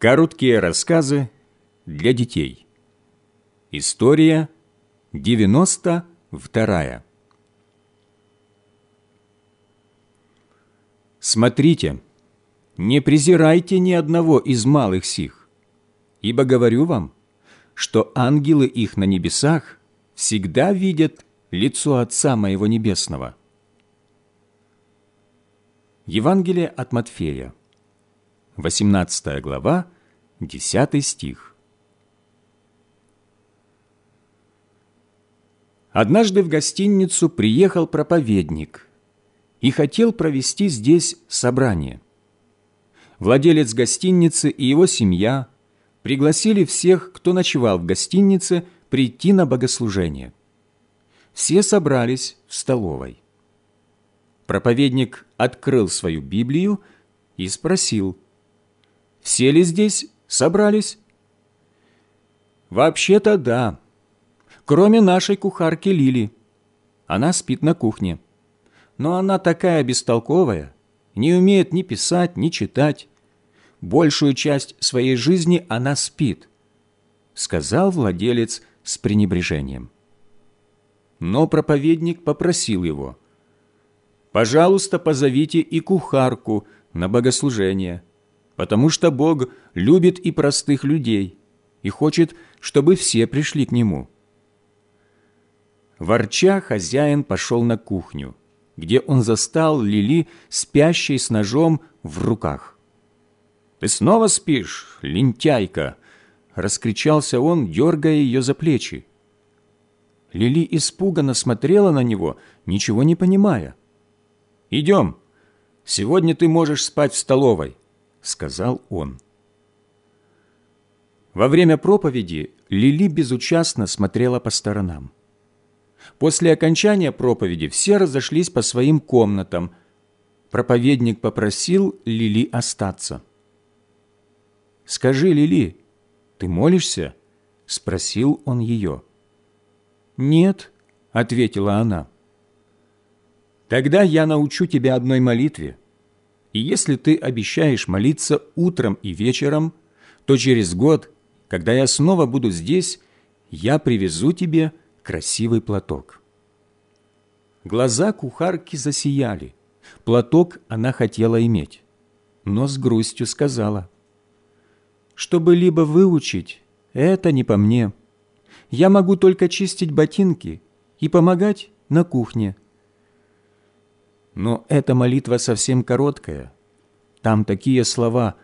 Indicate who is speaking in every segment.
Speaker 1: Короткие рассказы для детей. История 92. Смотрите, не презирайте ни одного из малых сих, ибо говорю вам, что ангелы их на небесах всегда видят лицо Отца Моего Небесного. Евангелие от Матфея, 18 глава, 10 стих. Однажды в гостиницу приехал проповедник и хотел провести здесь собрание. Владелец гостиницы и его семья пригласили всех, кто ночевал в гостинице, прийти на богослужение. Все собрались в столовой. Проповедник открыл свою Библию и спросил – все ли здесь собрались? Вообще-то да. Кроме нашей кухарки Лили. Она спит на кухне. Но она такая бестолковая, не умеет ни писать, ни читать. Большую часть своей жизни она спит, сказал владелец с пренебрежением. Но проповедник попросил его, «Пожалуйста, позовите и кухарку на богослужение» потому что Бог любит и простых людей и хочет, чтобы все пришли к Нему. Ворча, хозяин пошел на кухню, где он застал Лили, спящей с ножом в руках. «Ты снова спишь, лентяйка!» — раскричался он, дергая ее за плечи. Лили испуганно смотрела на него, ничего не понимая. «Идем. Сегодня ты можешь спать в столовой. — сказал он. Во время проповеди Лили безучастно смотрела по сторонам. После окончания проповеди все разошлись по своим комнатам. Проповедник попросил Лили остаться. «Скажи, Лили, ты молишься?» — спросил он ее. «Нет», — ответила она. «Тогда я научу тебя одной молитве. И если ты обещаешь молиться утром и вечером, то через год, когда я снова буду здесь, я привезу тебе красивый платок». Глаза кухарки засияли. Платок она хотела иметь, но с грустью сказала. «Чтобы либо выучить, это не по мне. Я могу только чистить ботинки и помогать на кухне». Но эта молитва совсем короткая. Там такие слова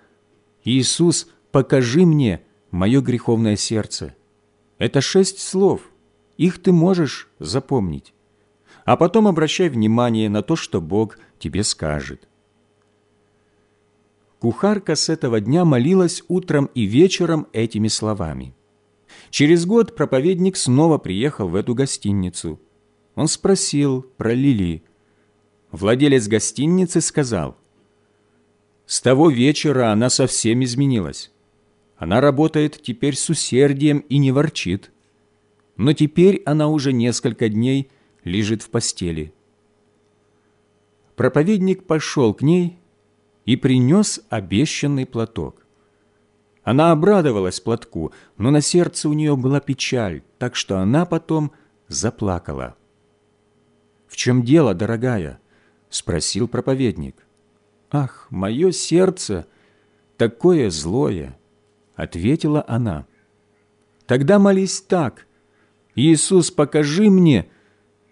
Speaker 1: «Иисус, покажи мне мое греховное сердце». Это шесть слов, их ты можешь запомнить. А потом обращай внимание на то, что Бог тебе скажет. Кухарка с этого дня молилась утром и вечером этими словами. Через год проповедник снова приехал в эту гостиницу. Он спросил про Лили – владелец гостиницы сказал, «С того вечера она совсем изменилась. Она работает теперь с усердием и не ворчит. Но теперь она уже несколько дней лежит в постели». Проповедник пошел к ней и принес обещанный платок. Она обрадовалась платку, но на сердце у нее была печаль, так что она потом заплакала. «В чем дело, дорогая?» – спросил проповедник. «Ах, мое сердце такое злое!» – ответила она. «Тогда молись так. Иисус, покажи мне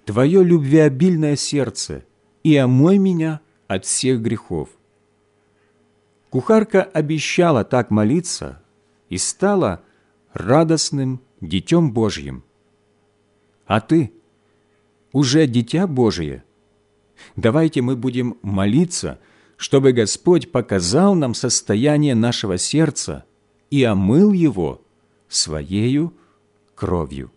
Speaker 1: Твое любвеобильное сердце и омой меня от всех грехов». Кухарка обещала так молиться и стала радостным Детем Божьим. А ты уже Дитя Божие – Давайте мы будем молиться, чтобы Господь показал нам состояние нашего сердца и омыл его Своею кровью.